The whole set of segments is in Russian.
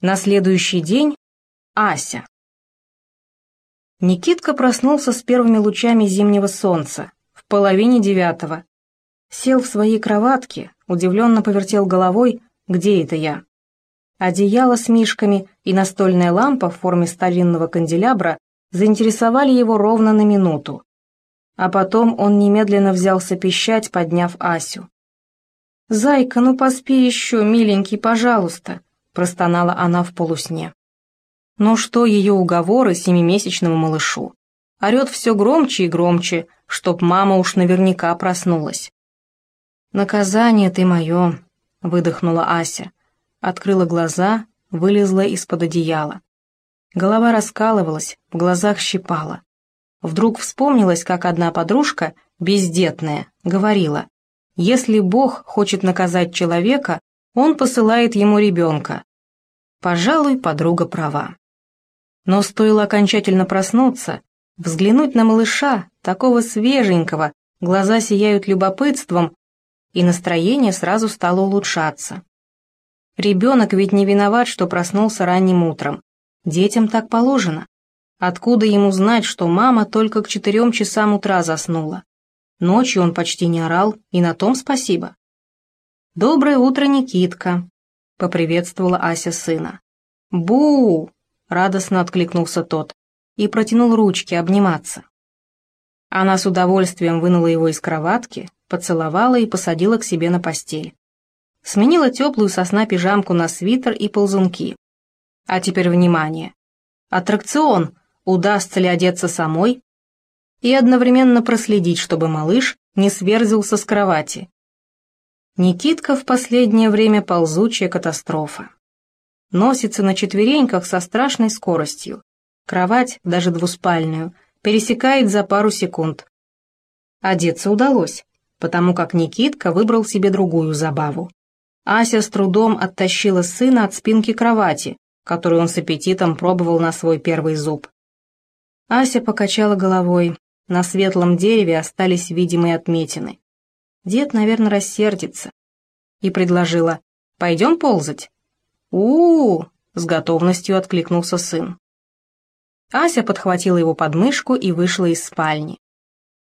На следующий день Ася. Никитка проснулся с первыми лучами зимнего солнца, в половине девятого. Сел в своей кроватке, удивленно повертел головой, где это я. Одеяло с мишками и настольная лампа в форме старинного канделябра заинтересовали его ровно на минуту. А потом он немедленно взялся пищать, подняв Асю. «Зайка, ну поспи еще, миленький, пожалуйста», простонала она в полусне. Но что ее уговоры семимесячному малышу? Орет все громче и громче, чтоб мама уж наверняка проснулась. «Наказание ты мое», — выдохнула Ася. Открыла глаза, вылезла из-под одеяла. Голова раскалывалась, в глазах щипала. Вдруг вспомнилась, как одна подружка, бездетная, говорила, «Если Бог хочет наказать человека, он посылает ему ребенка, Пожалуй, подруга права. Но стоило окончательно проснуться, взглянуть на малыша, такого свеженького, глаза сияют любопытством, и настроение сразу стало улучшаться. Ребенок ведь не виноват, что проснулся ранним утром. Детям так положено. Откуда ему знать, что мама только к четырем часам утра заснула? Ночью он почти не орал, и на том спасибо. «Доброе утро, Никитка», — поприветствовала Ася сына. бу радостно откликнулся тот и протянул ручки обниматься. Она с удовольствием вынула его из кроватки, поцеловала и посадила к себе на постель. Сменила теплую сосна пижамку на свитер и ползунки. А теперь внимание. Аттракцион, удастся ли одеться самой, и одновременно проследить, чтобы малыш не сверзился с кровати, Никитка в последнее время ползучая катастрофа. Носится на четвереньках со страшной скоростью. Кровать, даже двуспальную, пересекает за пару секунд. Одеться удалось, потому как Никитка выбрал себе другую забаву. Ася с трудом оттащила сына от спинки кровати, которую он с аппетитом пробовал на свой первый зуб. Ася покачала головой. На светлом дереве остались видимые отметины. Дед, наверное, рассердится. И предложила, «Пойдем ползать?» у, -у, -у с готовностью откликнулся сын. Ася подхватила его подмышку и вышла из спальни.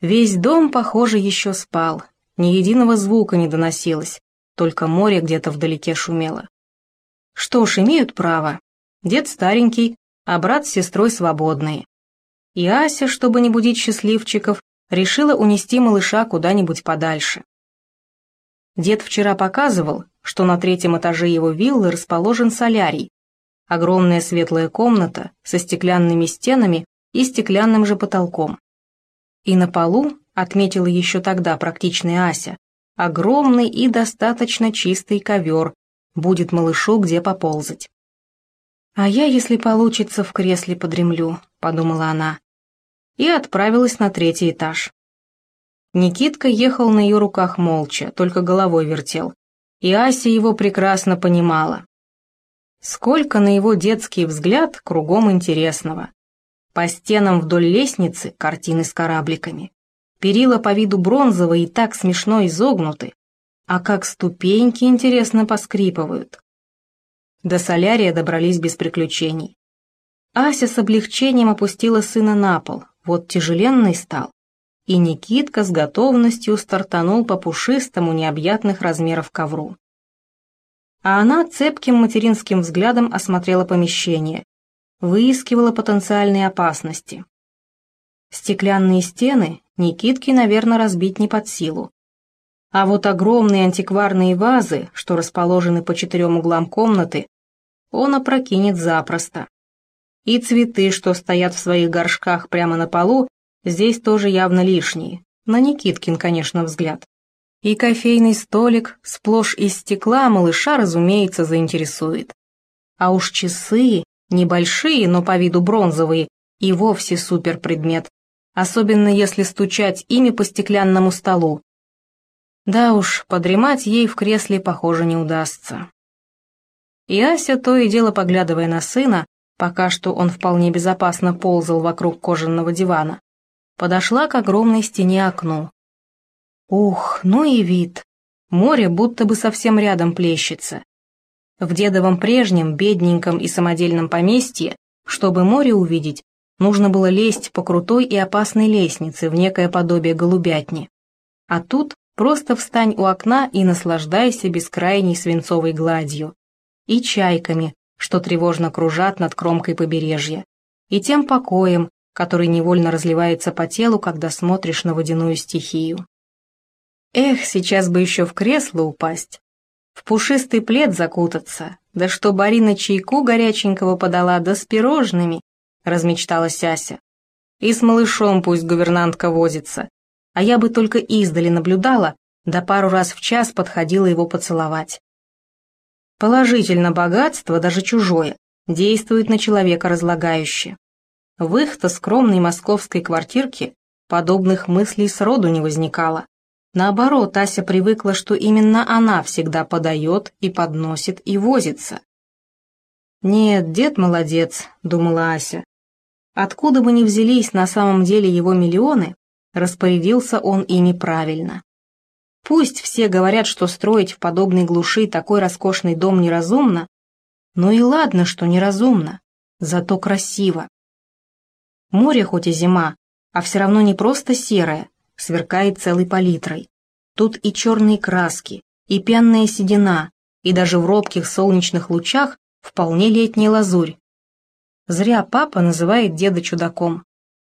Весь дом, похоже, еще спал. Ни единого звука не доносилось, только море где-то вдалеке шумело. Что ж, имеют право. Дед старенький, а брат с сестрой свободные. И Ася, чтобы не будить счастливчиков, решила унести малыша куда-нибудь подальше. Дед вчера показывал, что на третьем этаже его виллы расположен солярий, огромная светлая комната со стеклянными стенами и стеклянным же потолком. И на полу, отметила еще тогда практичная Ася, огромный и достаточно чистый ковер, будет малышу где поползать. «А я, если получится, в кресле подремлю», — подумала она и отправилась на третий этаж. Никитка ехал на ее руках молча, только головой вертел, и Ася его прекрасно понимала. Сколько на его детский взгляд кругом интересного. По стенам вдоль лестницы картины с корабликами. Перила по виду бронзовые и так смешно изогнуты, а как ступеньки интересно поскрипывают. До солярия добрались без приключений. Ася с облегчением опустила сына на пол, вот тяжеленный стал. И Никитка с готовностью стартанул по пушистому необъятных размеров ковру. А она цепким материнским взглядом осмотрела помещение, выискивала потенциальные опасности. Стеклянные стены Никитке, наверное, разбить не под силу. А вот огромные антикварные вазы, что расположены по четырем углам комнаты, он опрокинет запросто. И цветы, что стоят в своих горшках прямо на полу, здесь тоже явно лишние. На Никиткин, конечно, взгляд. И кофейный столик, сплошь из стекла, малыша, разумеется, заинтересует. А уж часы, небольшие, но по виду бронзовые, и вовсе супер предмет, особенно если стучать ими по стеклянному столу. Да уж, подремать ей в кресле, похоже, не удастся. И Ася, то и дело поглядывая на сына, пока что он вполне безопасно ползал вокруг кожаного дивана, подошла к огромной стене окну. Ух, ну и вид! Море будто бы совсем рядом плещется. В дедовом прежнем, бедненьком и самодельном поместье, чтобы море увидеть, нужно было лезть по крутой и опасной лестнице в некое подобие голубятни. А тут просто встань у окна и наслаждайся бескрайней свинцовой гладью. И чайками, что тревожно кружат над кромкой побережья, и тем покоем, который невольно разливается по телу, когда смотришь на водяную стихию. Эх, сейчас бы еще в кресло упасть, в пушистый плед закутаться, да что Барина чайку горяченького подала, да с пирожными, размечталась Ася. И с малышом пусть гувернантка возится, а я бы только издали наблюдала, да пару раз в час подходила его поцеловать. Положительно богатство, даже чужое, действует на человека разлагающе. В их-то скромной московской квартирке подобных мыслей сроду не возникало. Наоборот, Ася привыкла, что именно она всегда подает и подносит и возится. «Нет, дед молодец», — думала Ася. Откуда бы ни взялись на самом деле его миллионы, распорядился он ими правильно. Пусть все говорят, что строить в подобной глуши такой роскошный дом неразумно, но и ладно, что неразумно, зато красиво. Море хоть и зима, а все равно не просто серое, сверкает целой палитрой. Тут и черные краски, и пенная седина, и даже в робких солнечных лучах вполне летняя лазурь. Зря папа называет деда чудаком.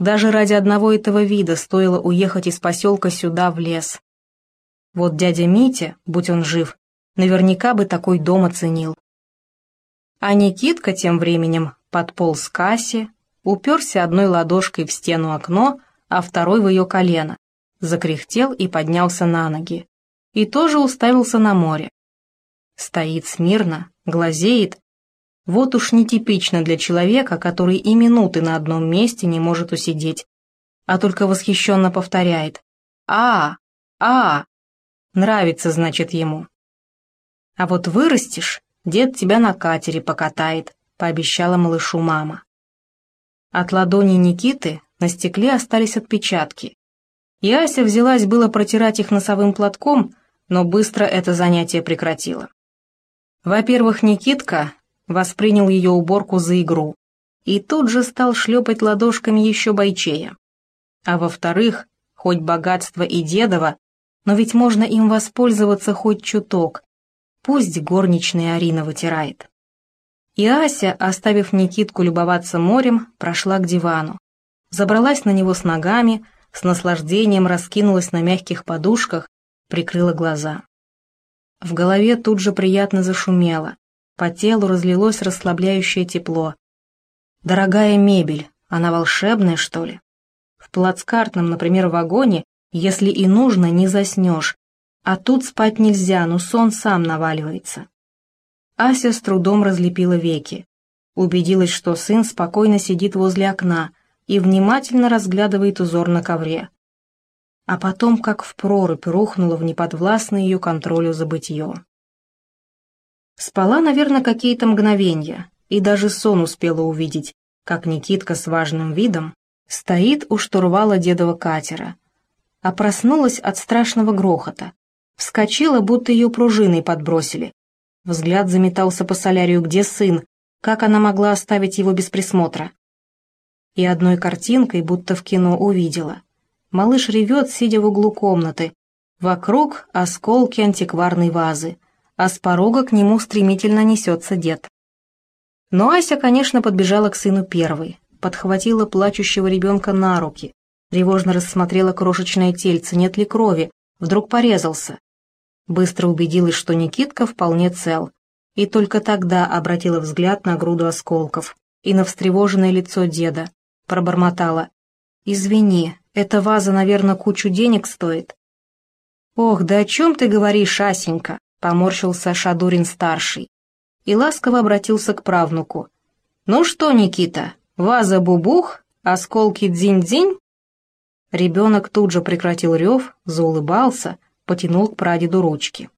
Даже ради одного этого вида стоило уехать из поселка сюда, в лес. Вот дядя Митя, будь он жив, наверняка бы такой дом оценил. А Никитка тем временем подполз к кассе, уперся одной ладошкой в стену окно, а второй в ее колено, закряхтел и поднялся на ноги. И тоже уставился на море. Стоит смирно, глазеет. Вот уж нетипично для человека, который и минуты на одном месте не может усидеть, а только восхищенно повторяет «А, а, нравится, значит, ему». А вот вырастешь, дед тебя на катере покатает, пообещала малышу мама. От ладони Никиты на стекле остались отпечатки. И Ася взялась было протирать их носовым платком, но быстро это занятие прекратила. Во-первых, Никитка воспринял ее уборку за игру и тут же стал шлепать ладошками еще бойчее. А во-вторых, хоть богатство и дедово, но ведь можно им воспользоваться хоть чуток, пусть горничная Арина вытирает. И Ася, оставив Никитку любоваться морем, прошла к дивану. Забралась на него с ногами, с наслаждением раскинулась на мягких подушках, прикрыла глаза. В голове тут же приятно зашумело, по телу разлилось расслабляющее тепло. Дорогая мебель, она волшебная, что ли? В плацкартном, например, вагоне, если и нужно, не заснешь, а тут спать нельзя, но сон сам наваливается. Ася с трудом разлепила веки. Убедилась, что сын спокойно сидит возле окна, и внимательно разглядывает узор на ковре. А потом, как в прорубь, рухнула в неподвластное ее контролю забытье. Спала, наверное, какие-то мгновения, и даже сон успела увидеть, как Никитка с важным видом стоит у штурвала дедова катера, а проснулась от страшного грохота, вскочила, будто ее пружиной подбросили. Взгляд заметался по солярию, где сын, как она могла оставить его без присмотра и одной картинкой, будто в кино, увидела. Малыш ревет, сидя в углу комнаты. Вокруг осколки антикварной вазы, а с порога к нему стремительно несется дед. Но Ася, конечно, подбежала к сыну первой, подхватила плачущего ребенка на руки, тревожно рассмотрела крошечное тельце, нет ли крови, вдруг порезался. Быстро убедилась, что Никитка вполне цел, и только тогда обратила взгляд на груду осколков и на встревоженное лицо деда, пробормотала. «Извини, эта ваза, наверное, кучу денег стоит». «Ох, да о чем ты говоришь, Асенька?» — поморщился Шадурин-старший и ласково обратился к правнуку. «Ну что, Никита, ваза бубух, осколки дзинь-дзинь?» Ребенок тут же прекратил рев, заулыбался, потянул к прадеду ручки.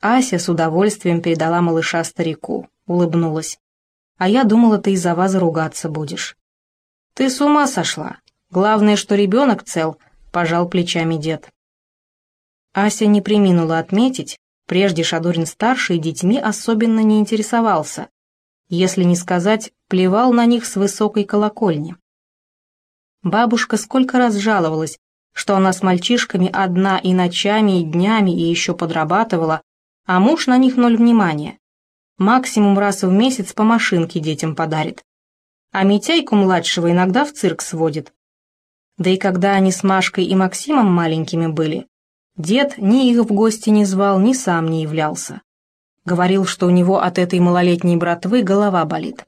Ася с удовольствием передала малыша старику, улыбнулась. «А я думала, ты из-за вазы ругаться будешь». «Ты с ума сошла! Главное, что ребенок цел», — пожал плечами дед. Ася не приминула отметить, Прежде Шадурин-старший детьми особенно не интересовался, если не сказать, плевал на них с высокой колокольни. Бабушка сколько раз жаловалась, что она с мальчишками одна и ночами, и днями, и еще подрабатывала, а муж на них ноль внимания. Максимум раз в месяц по машинке детям подарит. А Митяйку младшего иногда в цирк сводит. Да и когда они с Машкой и Максимом маленькими были, дед ни их в гости не звал, ни сам не являлся. Говорил, что у него от этой малолетней братвы голова болит.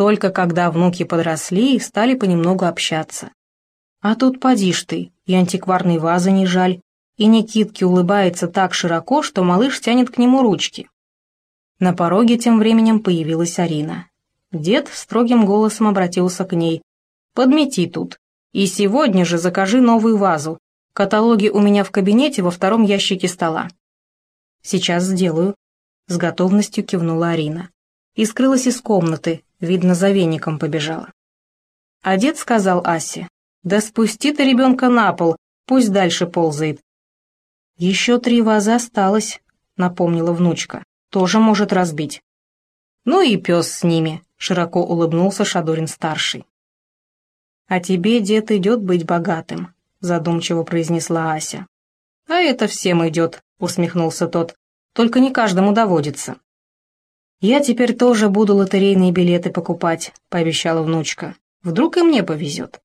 Только когда внуки подросли, стали понемногу общаться. А тут поди ж ты, и антикварной вазы не жаль, и Никитке улыбается так широко, что малыш тянет к нему ручки. На пороге тем временем появилась Арина. Дед строгим голосом обратился к ней. «Подмети тут. И сегодня же закажи новую вазу. Каталоги у меня в кабинете во втором ящике стола». «Сейчас сделаю», — с готовностью кивнула Арина. И скрылась из комнаты, видно, за веником побежала. А дед сказал Асе, «Да спусти ты ребенка на пол, пусть дальше ползает». «Еще три вазы осталось», — напомнила внучка, «тоже может разбить». «Ну и пес с ними», широко улыбнулся Шадурин-старший. «А тебе, дед, идет быть богатым», — задумчиво произнесла Ася. «А это всем идет», — усмехнулся тот. «Только не каждому доводится». «Я теперь тоже буду лотерейные билеты покупать», — пообещала внучка. «Вдруг и мне повезет».